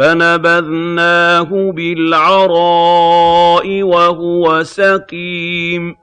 فَنَبَذْنَاهُ بِالْعَرَاءِ وَهُوَ سَقِيمٌ